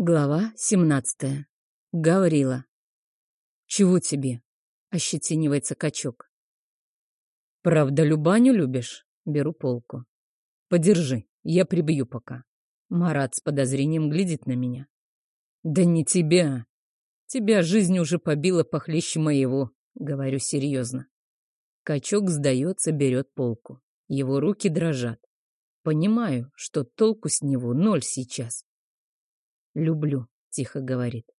Глава семнадцатая. Гаврила. «Чего тебе?» — ощетинивается качок. «Правда, Любаню любишь?» — беру полку. «Подержи, я прибью пока». Марат с подозрением глядит на меня. «Да не тебя. Тебя жизнь уже побила похлеще моего», — говорю серьезно. Качок сдается, берет полку. Его руки дрожат. Понимаю, что толку с него ноль сейчас. «Люблю», — тихо говорит.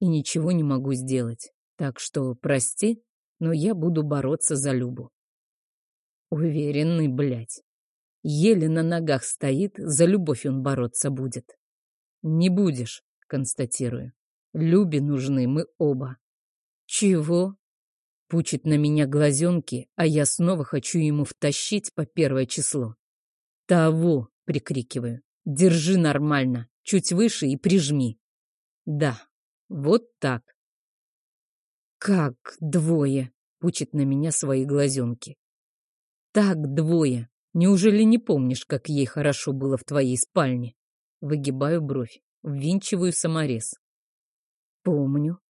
«И ничего не могу сделать. Так что прости, но я буду бороться за Любу». Уверенный, блядь. Еле на ногах стоит, за любовь он бороться будет. «Не будешь», — констатирую. «Любе нужны мы оба». «Чего?» Пучит на меня глазенки, а я снова хочу ему втащить по первое число. «Того!» — прикрикиваю. «Держи нормально!» Чуть выше и прижми. Да, вот так. Как двое? Пучит на меня свои глазенки. Так двое. Неужели не помнишь, как ей хорошо было в твоей спальне? Выгибаю бровь, ввинчиваю саморез. Помню.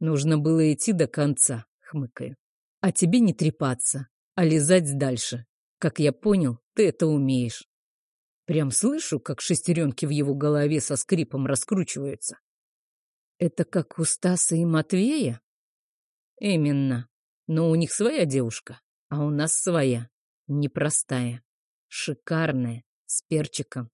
Нужно было идти до конца, хмыкаю. А тебе не трепаться, а лизать дальше. Как я понял, ты это умеешь. Прям слышу, как шестеренки в его голове со скрипом раскручиваются. Это как у Стаса и Матвея? Именно. Но у них своя девушка, а у нас своя. Непростая. Шикарная. С перчиком.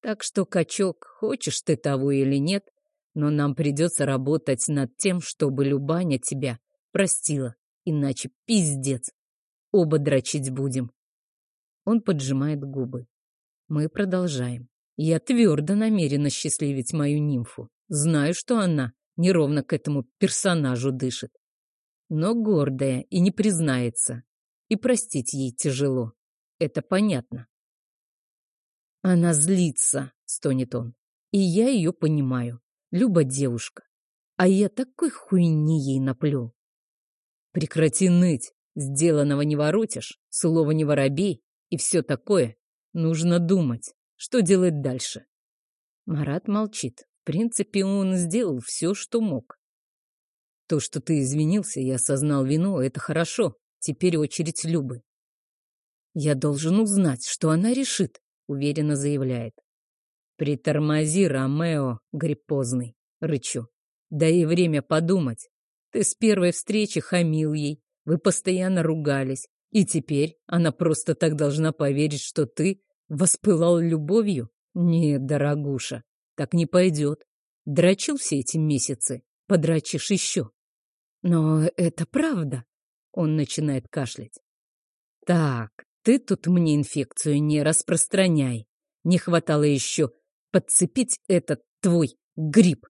Так что, качок, хочешь ты того или нет, но нам придется работать над тем, чтобы Любаня тебя простила. Иначе пиздец. Оба дрочить будем. Он поджимает губы. Мы продолжаем. Я твердо намерена счастливить мою нимфу. Знаю, что она неровно к этому персонажу дышит. Но гордая и не признается. И простить ей тяжело. Это понятно. Она злится, стонет он. И я ее понимаю. Люба девушка. А я такой хуйни ей наплел. Прекрати ныть. Сделанного не воротишь, слова не воробей и все такое. Нужно думать, что делать дальше. Марат молчит. В принципе, он сделал все, что мог. То, что ты извинился и осознал вину, это хорошо. Теперь очередь Любы. Я должен узнать, что она решит, уверенно заявляет. Притормози, Ромео, гриппозный, рычу. Дай время подумать. Ты с первой встречи хамил ей, вы постоянно ругались, и теперь она просто так должна поверить, что ты воспылал любовью? Нет, дорогуша, так не пойдет. Дрочил все эти месяцы, подрочишь еще. Но это правда. Он начинает кашлять. Так, ты тут мне инфекцию не распространяй. Не хватало еще подцепить этот твой гриб.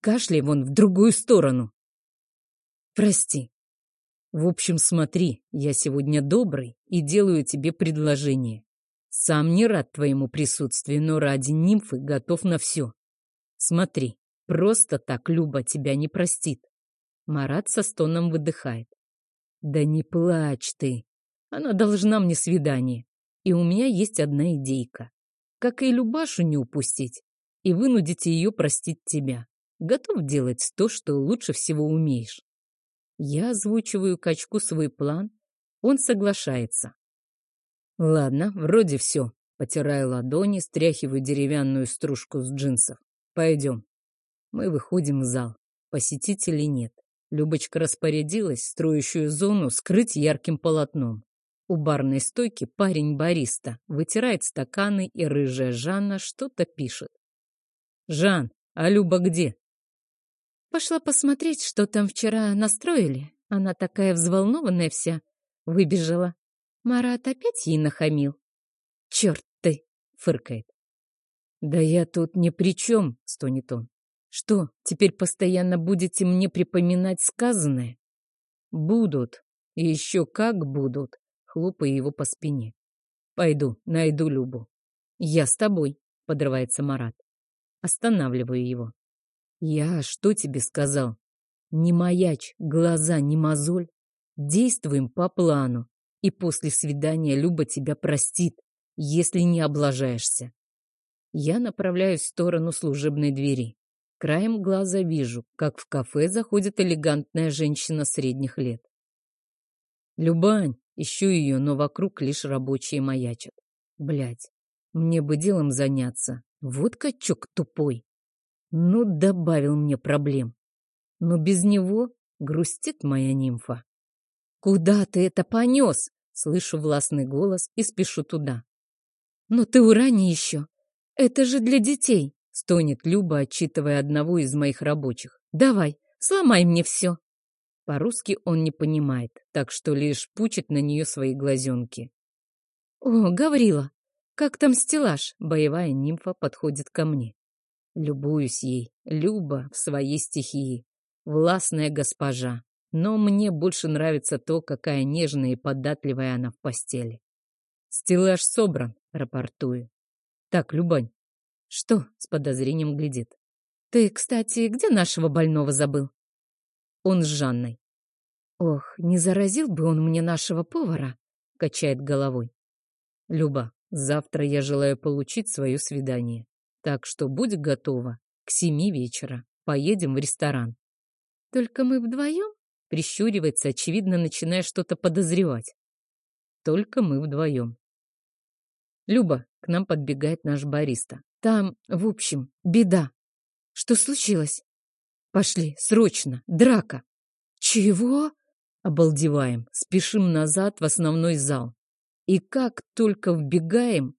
Кашляй вон в другую сторону. Прости, в общем, смотри, я сегодня добрый и делаю тебе предложение. Сам не рад твоему присутствию, но ради нимфы готов на все. Смотри, просто так Люба тебя не простит. Марат со стоном выдыхает. Да не плачь ты. Она должна мне свидание. И у меня есть одна идейка. Как и Любашу не упустить и вынудить ее простить тебя. Готов делать то, что лучше всего умеешь. Я озвучиваю качку свой план. Он соглашается. Ладно, вроде все. Потираю ладони, стряхиваю деревянную стружку с джинсов. Пойдем. Мы выходим в зал. Посетителей нет. Любочка распорядилась строящую зону скрыть ярким полотном. У барной стойки парень-бариста вытирает стаканы, и рыжая Жанна что-то пишет. «Жан, а Люба где?» Пошла посмотреть, что там вчера настроили. Она такая взволнованная вся. Выбежала. Марат опять ей нахамил. «Черт ты!» — фыркает. «Да я тут ни при чем», — стонет он. «Что, теперь постоянно будете мне припоминать сказанное?» «Будут. И еще как будут», — хлопая его по спине. «Пойду, найду Любу». «Я с тобой», — подрывается Марат. Останавливаю его. Я что тебе сказал? Не маячь, глаза не мозоль. Действуем по плану. И после свидания Люба тебя простит, если не облажаешься. Я направляюсь в сторону служебной двери. Краем глаза вижу, как в кафе заходит элегантная женщина средних лет. Любань, ищу ее, но вокруг лишь рабочие маячат. Блять, мне бы делом заняться. Вот качок тупой. Ну, добавил мне проблем. Но без него грустит моя нимфа. «Куда ты это понес?» Слышу властный голос и спешу туда. «Но ты урани еще. Это же для детей!» Стонет Люба, отчитывая одного из моих рабочих. «Давай, сломай мне все!» По-русски он не понимает, так что лишь пучит на нее свои глазенки. «О, Гаврила, как там стеллаж?» Боевая нимфа подходит ко мне. Любуюсь ей, Люба в своей стихии. Властная госпожа. Но мне больше нравится то, какая нежная и податливая она в постели. Стеллаж собран, рапортую. Так, Любань. Что? С подозрением глядит. Ты, кстати, где нашего больного забыл? Он с Жанной. Ох, не заразил бы он мне нашего повара, качает головой. Люба, завтра я желаю получить свое свидание. Так что будь готова. К семи вечера. Поедем в ресторан. Только мы вдвоем? Прищуривается, очевидно, начиная что-то подозревать. Только мы вдвоем. Люба, к нам подбегает наш бариста. Там, в общем, беда. Что случилось? Пошли, срочно, драка. Чего? Обалдеваем, спешим назад в основной зал. И как только вбегаем...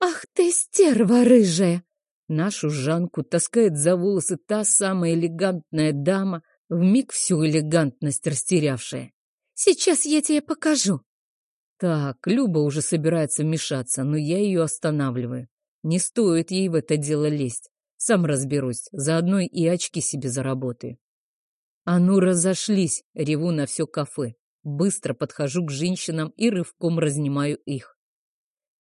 Ах ты, стерва рыжая! Нашу Жанку таскает за волосы та самая элегантная дама, вмиг всю элегантность растерявшая. «Сейчас я тебе покажу!» Так, Люба уже собирается вмешаться, но я ее останавливаю. Не стоит ей в это дело лезть. Сам разберусь, заодно и очки себе заработаю. А ну разошлись, реву на все кафе. Быстро подхожу к женщинам и рывком разнимаю их.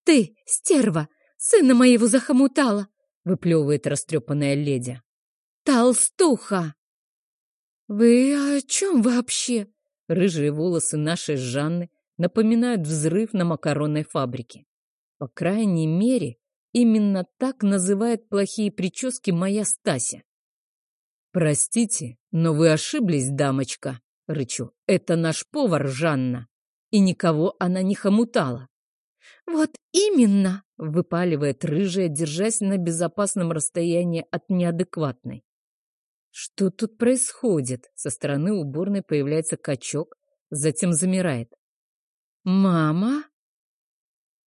«Ты, стерва, сына моего захомутала!» выплевывает растрепанная леди. «Толстуха!» «Вы о чем вообще?» Рыжие волосы нашей Жанны напоминают взрыв на макаронной фабрике. По крайней мере, именно так называет плохие прически моя Стася. «Простите, но вы ошиблись, дамочка», — рычу. «Это наш повар Жанна, и никого она не хомутала». «Вот именно!» — выпаливает рыжая, держась на безопасном расстоянии от неадекватной. Что тут происходит? Со стороны уборной появляется качок, затем замирает. «Мама?»